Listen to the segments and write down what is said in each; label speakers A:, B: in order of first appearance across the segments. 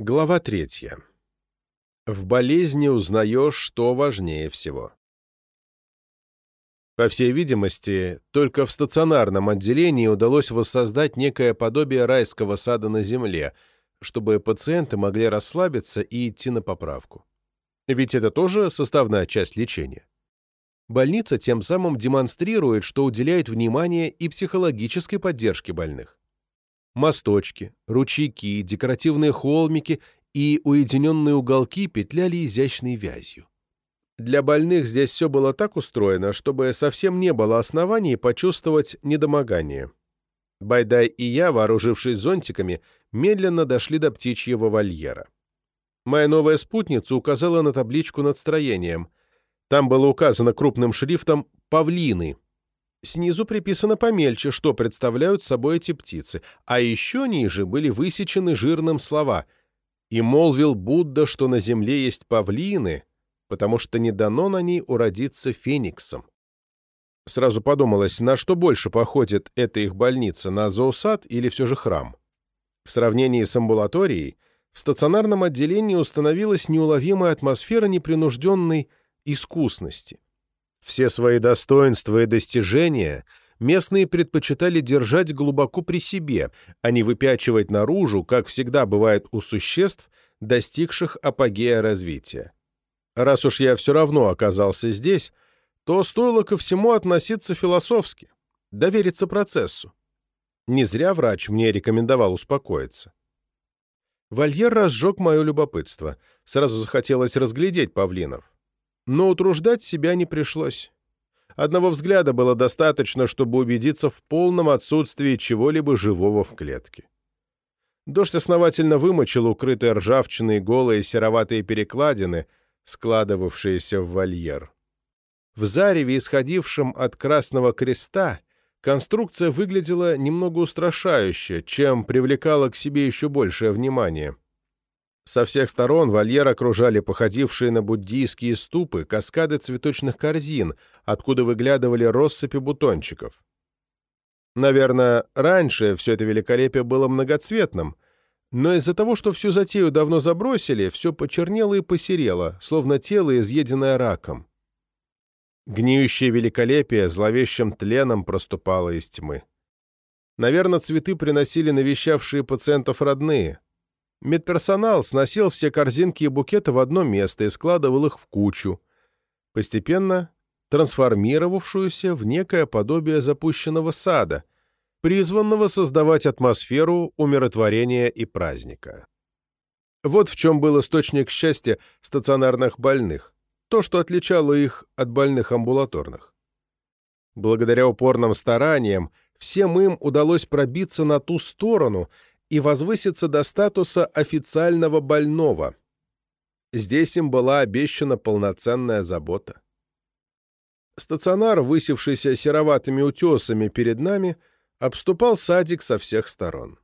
A: Глава третья. В болезни узнаешь, что важнее всего. По всей видимости, только в стационарном отделении удалось воссоздать некое подобие райского сада на земле, чтобы пациенты могли расслабиться и идти на поправку. Ведь это тоже составная часть лечения. Больница тем самым демонстрирует, что уделяет внимание и психологической поддержке больных мосточки, ручейки, декоративные холмики и уединенные уголки петляли изящной вязью. Для больных здесь все было так устроено, чтобы совсем не было оснований почувствовать недомогание. Байдай и я, вооружившись зонтиками, медленно дошли до птичьего вольера. Моя новая спутница указала на табличку над строением. Там было указано крупным шрифтом «Павлины», Снизу приписано помельче, что представляют собой эти птицы, а еще ниже были высечены жирным слова «И молвил Будда, что на земле есть павлины, потому что не дано на ней уродиться фениксом». Сразу подумалось, на что больше походит эта их больница, на зоосад или все же храм? В сравнении с амбулаторией, в стационарном отделении установилась неуловимая атмосфера непринужденной искусности. Все свои достоинства и достижения местные предпочитали держать глубоко при себе, а не выпячивать наружу, как всегда бывает у существ, достигших апогея развития. Раз уж я все равно оказался здесь, то стоило ко всему относиться философски, довериться процессу. Не зря врач мне рекомендовал успокоиться. Вольер разжег мое любопытство. Сразу захотелось разглядеть павлинов но утруждать себя не пришлось. Одного взгляда было достаточно, чтобы убедиться в полном отсутствии чего-либо живого в клетке. Дождь основательно вымочил укрытые ржавчиной голые сероватые перекладины, складывавшиеся в вольер. В зареве, исходившем от Красного Креста, конструкция выглядела немного устрашающе, чем привлекала к себе еще большее внимание — со всех сторон вольер окружали походившие на буддийские ступы каскады цветочных корзин, откуда выглядывали россыпи бутончиков. Наверное, раньше все это великолепие было многоцветным, но из-за того, что всю затею давно забросили, все почернело и посерело, словно тело, изъеденное раком. Гниющее великолепие зловещим тленом проступало из тьмы. Наверное, цветы приносили навещавшие пациентов родные — Медперсонал сносил все корзинки и букеты в одно место и складывал их в кучу, постепенно трансформировавшуюся в некое подобие запущенного сада, призванного создавать атмосферу умиротворения и праздника. Вот в чем был источник счастья стационарных больных, то, что отличало их от больных амбулаторных. Благодаря упорным стараниям всем им удалось пробиться на ту сторону и возвыситься до статуса официального больного. Здесь им была обещана полноценная забота. Стационар, высевшийся сероватыми утесами перед нами, обступал садик со всех сторон.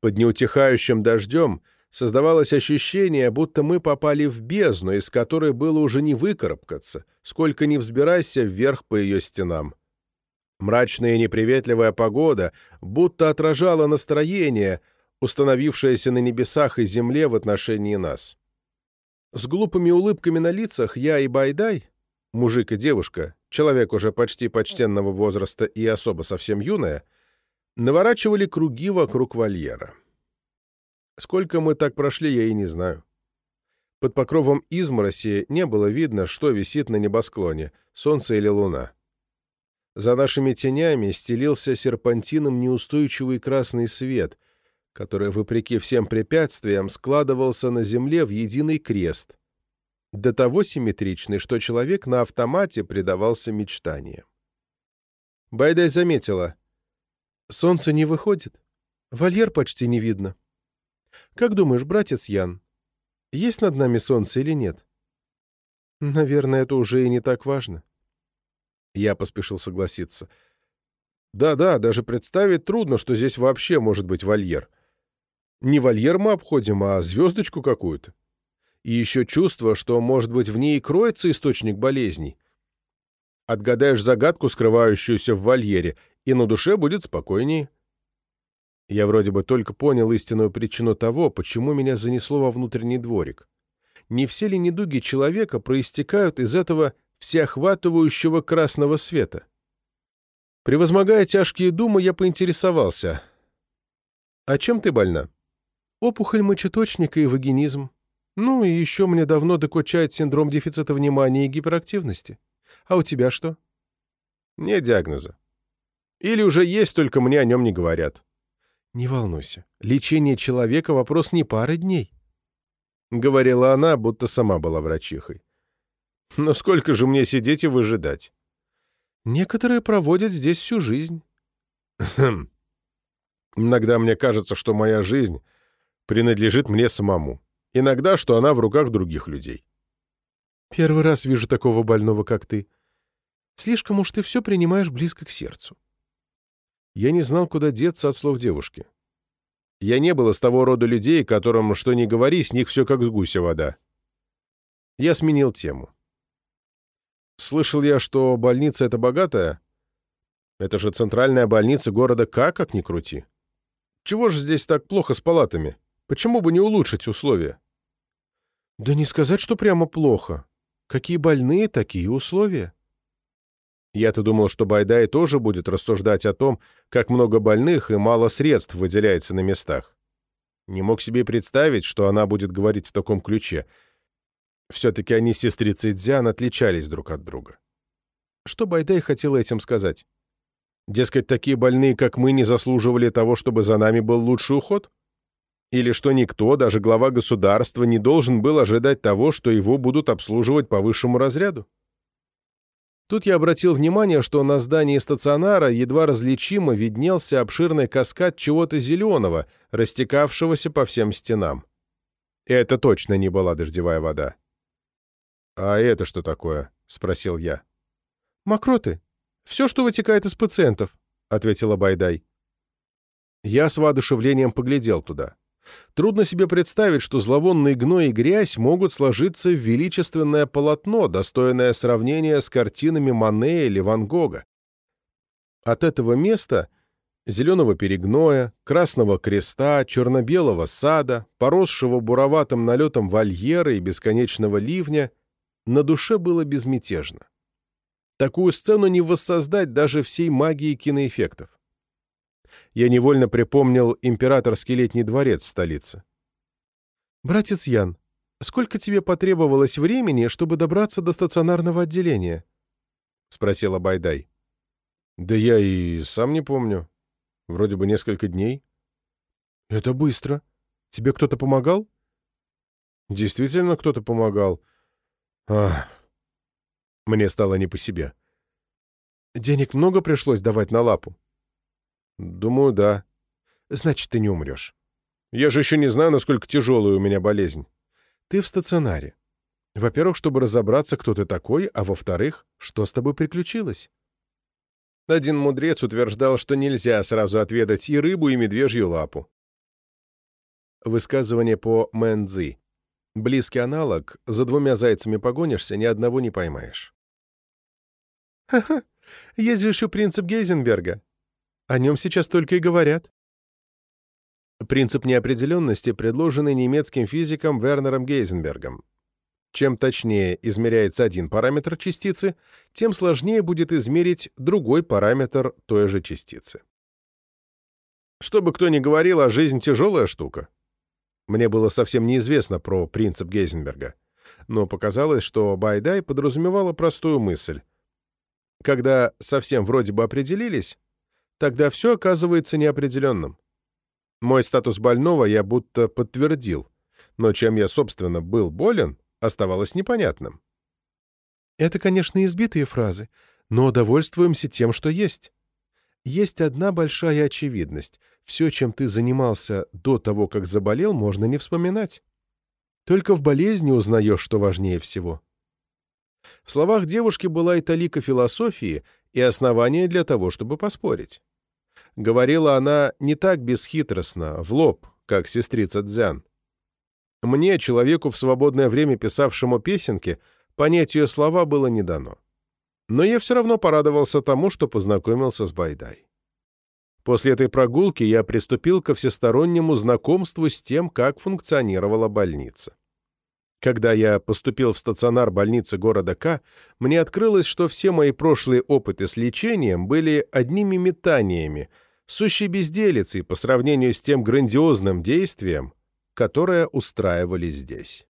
A: Под неутихающим дождем создавалось ощущение, будто мы попали в бездну, из которой было уже не выкарабкаться, сколько ни взбирайся вверх по ее стенам. Мрачная и неприветливая погода будто отражала настроение, установившееся на небесах и земле в отношении нас. С глупыми улыбками на лицах я и Байдай, мужик и девушка, человек уже почти почтенного возраста и особо совсем юная, наворачивали круги вокруг вольера. Сколько мы так прошли, я и не знаю. Под покровом измороси не было видно, что висит на небосклоне, солнце или луна. За нашими тенями стелился серпантином неустойчивый красный свет, который, вопреки всем препятствиям, складывался на земле в единый крест, до того симметричный, что человек на автомате предавался мечтаниям. Байдай заметила. «Солнце не выходит. Вольер почти не видно. Как думаешь, братец Ян, есть над нами солнце или нет?» «Наверное, это уже и не так важно. Я поспешил согласиться. Да-да, даже представить трудно, что здесь вообще может быть вольер. Не вольер мы обходим, а звездочку какую-то. И еще чувство, что, может быть, в ней кроется источник болезней. Отгадаешь загадку, скрывающуюся в вольере, и на душе будет спокойнее. Я вроде бы только понял истинную причину того, почему меня занесло во внутренний дворик. Не все ли недуги человека проистекают из этого всеохватывающего красного света? Превозмогая тяжкие думы, я поинтересовался. «А чем ты больна?» «Опухоль мочеточника и вагинизм. Ну, и еще мне давно докучает синдром дефицита внимания и гиперактивности. А у тебя что?»
B: «Нет диагноза. Или уже есть, только мне о нем не говорят».
A: «Не волнуйся. Лечение человека — вопрос не пары дней», — говорила она, будто сама была врачихой.
B: «Но сколько же мне сидеть и выжидать?»
A: «Некоторые проводят здесь всю жизнь».
B: «Хм. Иногда мне кажется, что моя жизнь принадлежит мне самому. Иногда, что она в руках других людей».
A: «Первый раз вижу такого больного, как ты. Слишком уж ты все принимаешь близко к сердцу. Я не знал, куда деться от слов девушки. Я не был из того рода людей, которым, что ни говори, с них все как с гуся вода. Я сменил тему. Слышал я, что больница эта богатая. Это же центральная больница города К, как ни крути. Чего же здесь так плохо с палатами? Почему бы не улучшить условия? Да не сказать, что прямо плохо. Какие больные, такие условия. Я-то думал, что Байдай тоже будет рассуждать о том, как много больных и мало средств выделяется на местах. Не мог себе представить, что она будет говорить в таком ключе. Все-таки они с сестрицей Дзян отличались друг от друга. Что Байдай хотела этим сказать? Дескать, такие больные, как мы, не заслуживали того, чтобы за нами был лучший уход? Или что никто, даже глава государства, не должен был ожидать того, что его будут обслуживать по высшему разряду? Тут я обратил внимание, что на здании стационара едва различимо виднелся обширный каскад чего-то зеленого, растекавшегося по всем стенам. Это точно не была дождевая вода. «А это что такое?» — спросил я. «Мокроты. Все, что вытекает из пациентов», — ответила Байдай. Я с воодушевлением поглядел туда. Трудно себе представить, что зловонный гной и грязь могут сложиться в величественное полотно, достойное сравнения с картинами Мане или Ван Гога. От этого места зеленого перегноя, красного креста, черно-белого сада, поросшего буроватым налетом вольера и бесконечного ливня, на душе было безмятежно. Такую сцену не воссоздать даже всей магии киноэффектов я невольно припомнил императорский летний дворец в столице. «Братец Ян, сколько тебе потребовалось времени, чтобы добраться до стационарного отделения?» — спросила Байдай.
B: «Да я и сам не помню. Вроде бы несколько дней».
A: «Это быстро. Тебе кто-то помогал?»
B: «Действительно кто-то помогал. Ах...»
A: Мне стало не по себе. «Денег много пришлось давать на лапу?»
B: «Думаю, да».
A: «Значит, ты не умрешь».
B: «Я же еще не знаю, насколько тяжелая у меня болезнь».
A: «Ты в стационаре. Во-первых, чтобы разобраться, кто ты такой, а во-вторых, что с тобой приключилось?»
B: Один мудрец утверждал, что нельзя сразу отведать и рыбу, и медвежью лапу.
A: Высказывание по Мэнцзи. Близкий аналог «за двумя зайцами погонишься, ни одного не поймаешь». «Ха-ха, есть же еще принцип Гейзенберга. О нем сейчас только и говорят. Принцип неопределенности, предложенный немецким физиком Вернером Гейзенбергом. Чем точнее измеряется один параметр частицы, тем сложнее будет измерить другой параметр той же частицы.
B: Что бы кто ни говорил, а жизнь тяжелая штука.
A: Мне было совсем неизвестно про принцип Гейзенберга, но показалось, что Байдай подразумевала простую мысль. Когда совсем вроде бы определились, тогда все оказывается неопределенным. Мой статус больного я будто подтвердил, но чем я, собственно, был болен, оставалось непонятным. Это, конечно, избитые фразы, но довольствуемся тем, что есть. Есть одна большая очевидность. Все, чем ты занимался до того, как заболел, можно не вспоминать. Только в болезни узнаешь, что важнее всего. В словах девушки была и талика философии, и основания для того, чтобы поспорить. Говорила она не так бесхитростно, в лоб, как сестрица Дзян. Мне, человеку в свободное время писавшему песенки, понять ее слова было не дано. Но я все равно порадовался тому, что познакомился с Байдай. После этой прогулки я приступил ко всестороннему знакомству с тем, как функционировала больница. Когда я поступил в стационар больницы города К, мне открылось, что все мои прошлые опыты с лечением были одними метаниями, сущей безделицей по сравнению с тем грандиозным действием, которое устраивали здесь.